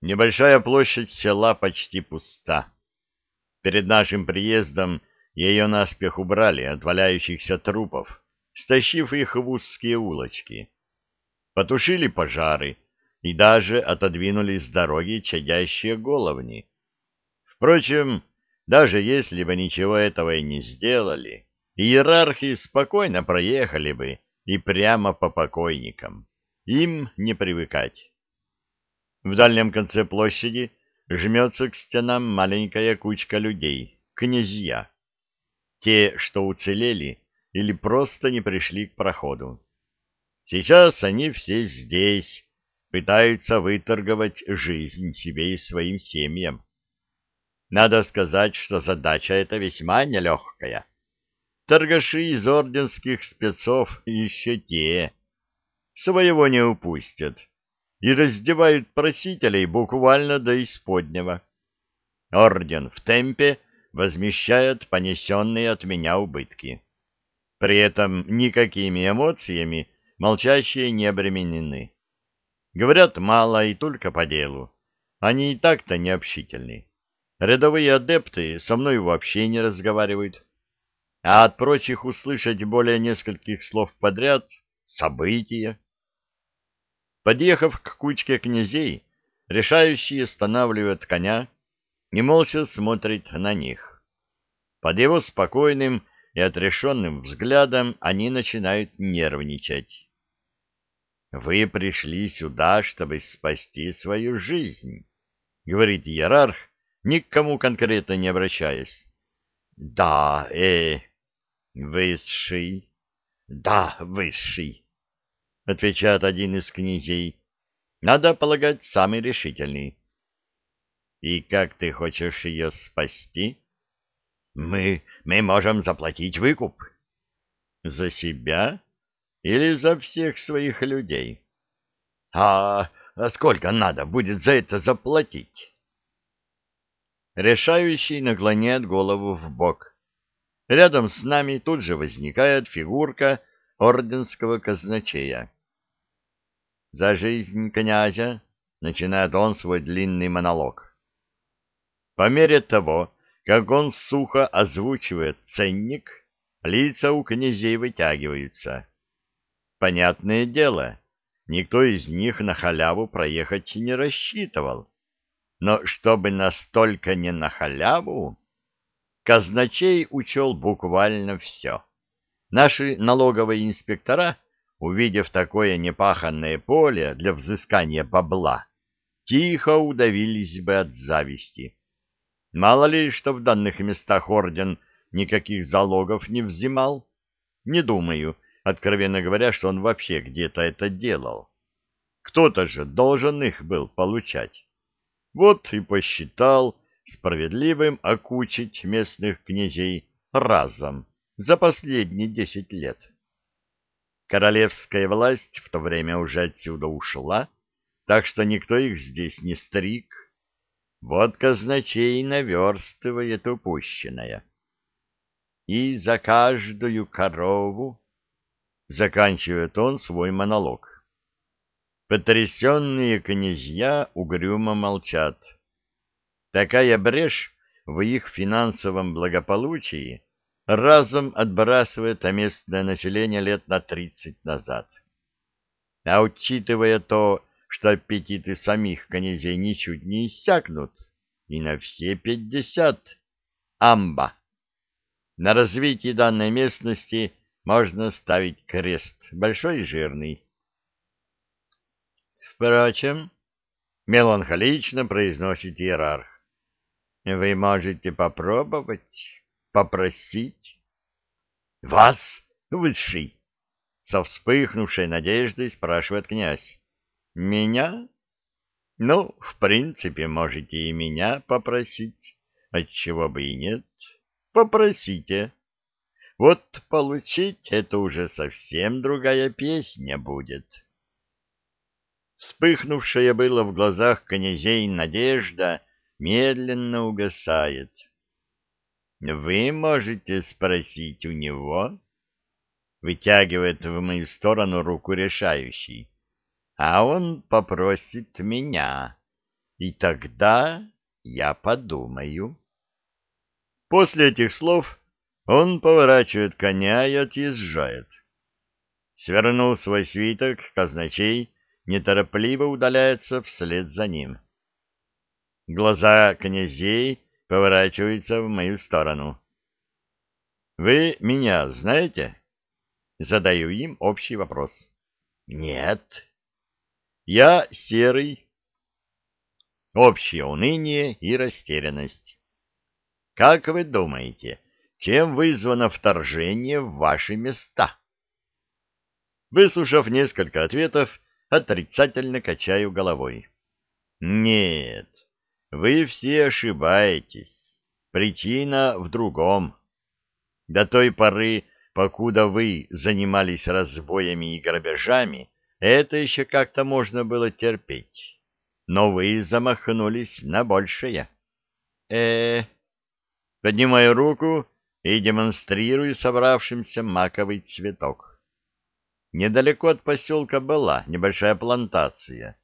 Небольшая площадь села почти пуста. Перед нашим приездом ее наспех убрали от валяющихся трупов, стащив их в узкие улочки. Потушили пожары и даже отодвинули с дороги чадящие головни. Впрочем, даже если бы ничего этого и не сделали, иерархи спокойно проехали бы и прямо по покойникам. Им не привыкать. В дальнем конце площади жмется к стенам маленькая кучка людей, князья. Те, что уцелели или просто не пришли к проходу. Сейчас они все здесь, пытаются выторговать жизнь себе и своим семьям. Надо сказать, что задача эта весьма нелегкая. Торгаши из орденских спецов еще те. Своего не упустят и раздевают просителей буквально до исподнего. Орден в темпе возмещает понесенные от меня убытки. При этом никакими эмоциями молчащие не обременены. Говорят мало и только по делу. Они и так-то необщительны. Рядовые адепты со мной вообще не разговаривают. А от прочих услышать более нескольких слов подряд — события. Подъехав к кучке князей, решающий останавливает коня и молча смотрит на них. Под его спокойным и отрешенным взглядом они начинают нервничать. «Вы пришли сюда, чтобы спасти свою жизнь», — говорит иерарх, ни к кому конкретно не обращаясь. «Да, э, высший, да, высший», — отвечает один из князей. Надо полагать, самый решительный. И как ты хочешь ее спасти? Мы, мы можем заплатить выкуп. За себя или за всех своих людей? А, а сколько надо будет за это заплатить? Решающий наклоняет голову в бок. Рядом с нами тут же возникает фигурка орденского казначея. За жизнь князя начинает он свой длинный монолог. По мере того, как он сухо озвучивает ценник, лица у князей вытягиваются. Понятное дело, никто из них на халяву проехать не рассчитывал. Но чтобы настолько не на халяву, казначей учел буквально все. Наши налоговые инспектора — увидев такое непаханное поле для взыскания бабла, тихо удавились бы от зависти. Мало ли, что в данных местах орден никаких залогов не взимал. Не думаю, откровенно говоря, что он вообще где-то это делал. Кто-то же должен их был получать. Вот и посчитал справедливым окучить местных князей разом за последние десять лет. Королевская власть в то время уже отсюда ушла, так что никто их здесь не стриг. Вот казначей наверстывает упущенное. И за каждую корову заканчивает он свой монолог. Потрясенные князья угрюмо молчат. Такая брешь в их финансовом благополучии разом отбрасывает местное население лет на тридцать назад. А учитывая то, что аппетиты самих князей ничуть не иссякнут, и на все пятьдесят амба. На развитии данной местности можно ставить крест, большой и жирный. Впрочем, меланхолично произносит иерарх, вы можете попробовать попросить? — Вас, высший? — со вспыхнувшей надеждой спрашивает князь. — Меня? — Ну, в принципе, можете и меня попросить. Отчего бы и нет. Попросите. Вот получить это уже совсем другая песня будет. Вспыхнувшая было в глазах князей надежда медленно угасает. — вы можете спросить у него, вытягивает в мою сторону руку решающий, а он попросит меня. И тогда я подумаю. После этих слов он поворачивает коня и отъезжает. Свернув свой свиток, казначей неторопливо удаляется вслед за ним. Глаза князей поворачиваются в мою сторону. «Вы меня знаете?» Задаю им общий вопрос. «Нет». «Я серый». Общее уныние и растерянность. «Как вы думаете, чем вызвано вторжение в ваши места?» Выслушав несколько ответов, отрицательно качаю головой. «Нет, вы все ошибаетесь. Причина в другом». До той поры, покуда вы занимались разбоями и грабежами, это еще как-то можно было терпеть. Но вы замахнулись на большее. э, -э Поднимаю руку и демонстрирую собравшимся маковый цветок. Недалеко от поселка была небольшая плантация.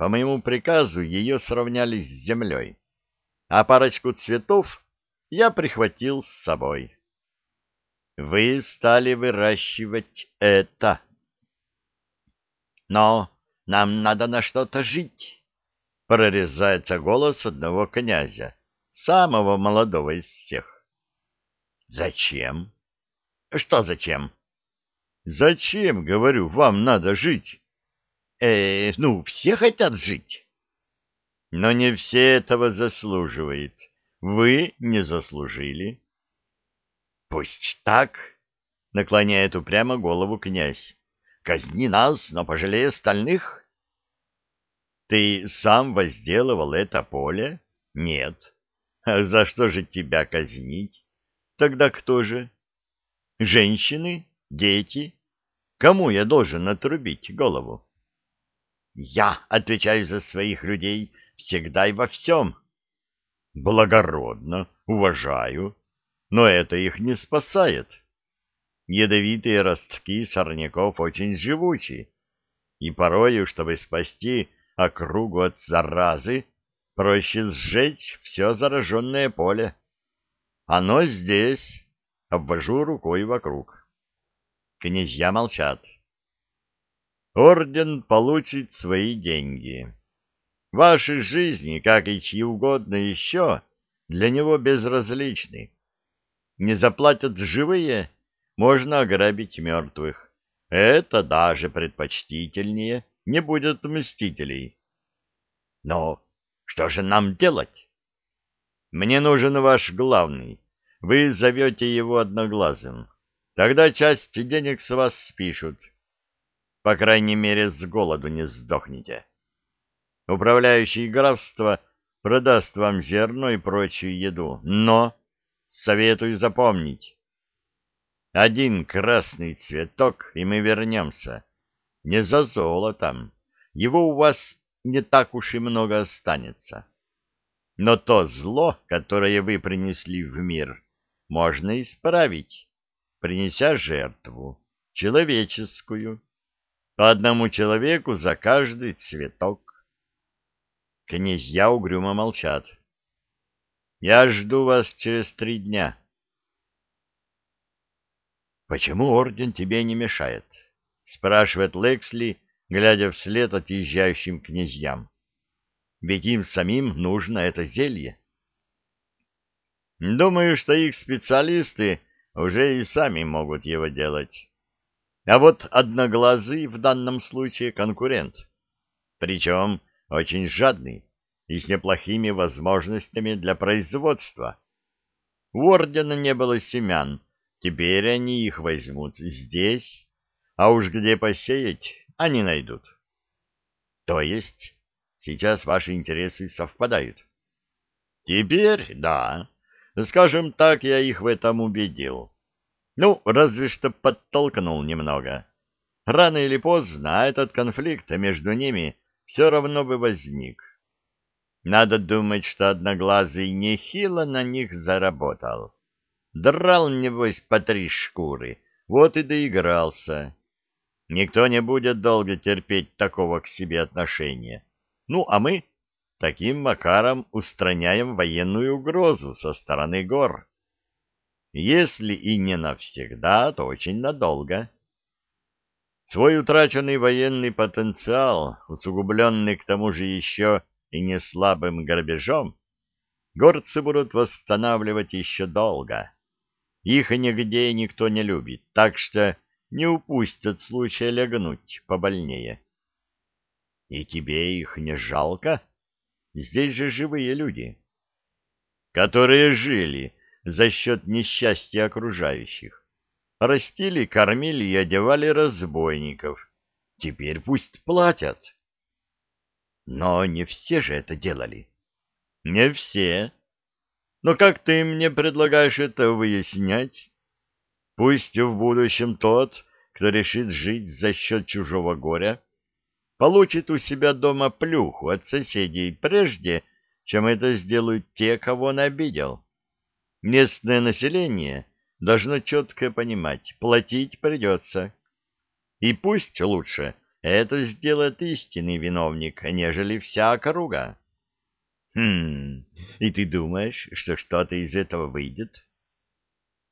По моему приказу ее сравняли с землей, а парочку цветов я прихватил с собой вы стали выращивать это. Но нам надо на что-то жить, прорезается голос одного князя, самого молодого из всех. Зачем? Что зачем? Зачем, говорю, вам надо жить? Э, ну, все хотят жить. Но не все этого заслуживают. Вы не заслужили. Пусть так, наклоняет упрямо голову князь. Казни нас, но пожалей остальных. Ты сам возделывал это поле? Нет. А за что же тебя казнить? Тогда кто же? Женщины? Дети? Кому я должен отрубить голову? Я отвечаю за своих людей всегда и во всем. Благородно, уважаю но это их не спасает. Ядовитые ростки сорняков очень живучи, и порою, чтобы спасти округу от заразы, проще сжечь все зараженное поле. Оно здесь, обвожу рукой вокруг. Князья молчат. Орден получит свои деньги. Ваши жизни, как и чьи угодно еще, для него безразличны. Не заплатят живые, можно ограбить мертвых. Это даже предпочтительнее, не будет мстителей. Но что же нам делать? Мне нужен ваш главный. Вы зовете его одноглазым. Тогда часть денег с вас спишут. По крайней мере, с голоду не сдохнете. Управляющий графства продаст вам зерно и прочую еду, но советую запомнить. Один красный цветок, и мы вернемся. Не за золотом. Его у вас не так уж и много останется. Но то зло, которое вы принесли в мир, можно исправить, принеся жертву, человеческую, по одному человеку за каждый цветок. Князья угрюмо молчат. Я жду вас через три дня. Почему орден тебе не мешает? спрашивает Лексли, глядя вслед отъезжающим князьям. Ведь им самим нужно это зелье. Думаю, что их специалисты уже и сами могут его делать. А вот одноглазый в данном случае конкурент, причем очень жадный и с неплохими возможностями для производства. У ордена не было семян, теперь они их возьмут здесь, а уж где посеять они найдут. То есть сейчас ваши интересы совпадают? Теперь да. Скажем так, я их в этом убедил. Ну, разве что подтолкнул немного. Рано или поздно этот конфликт между ними все равно бы возник. Надо думать, что Одноглазый нехило на них заработал. Драл, небось, по три шкуры, вот и доигрался. Никто не будет долго терпеть такого к себе отношения. Ну, а мы таким макаром устраняем военную угрозу со стороны гор. Если и не навсегда, то очень надолго. Свой утраченный военный потенциал, усугубленный к тому же еще и не слабым грабежом, горцы будут восстанавливать еще долго. Их нигде никто не любит, так что не упустят случая лягнуть побольнее. И тебе их не жалко? Здесь же живые люди, которые жили за счет несчастья окружающих. Растили, кормили и одевали разбойников. Теперь пусть платят. Но не все же это делали. Не все. Но как ты мне предлагаешь это выяснять? Пусть в будущем тот, кто решит жить за счет чужого горя, получит у себя дома плюху от соседей прежде, чем это сделают те, кого он обидел. Местное население должно четко понимать, платить придется. И пусть лучше это сделает истинный виновник, нежели вся округа. Хм, и ты думаешь, что что-то из этого выйдет?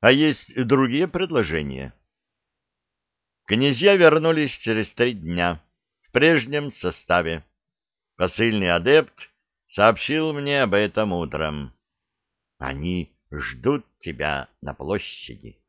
А есть другие предложения? Князья вернулись через три дня в прежнем составе. Посыльный адепт сообщил мне об этом утром. Они ждут тебя на площади.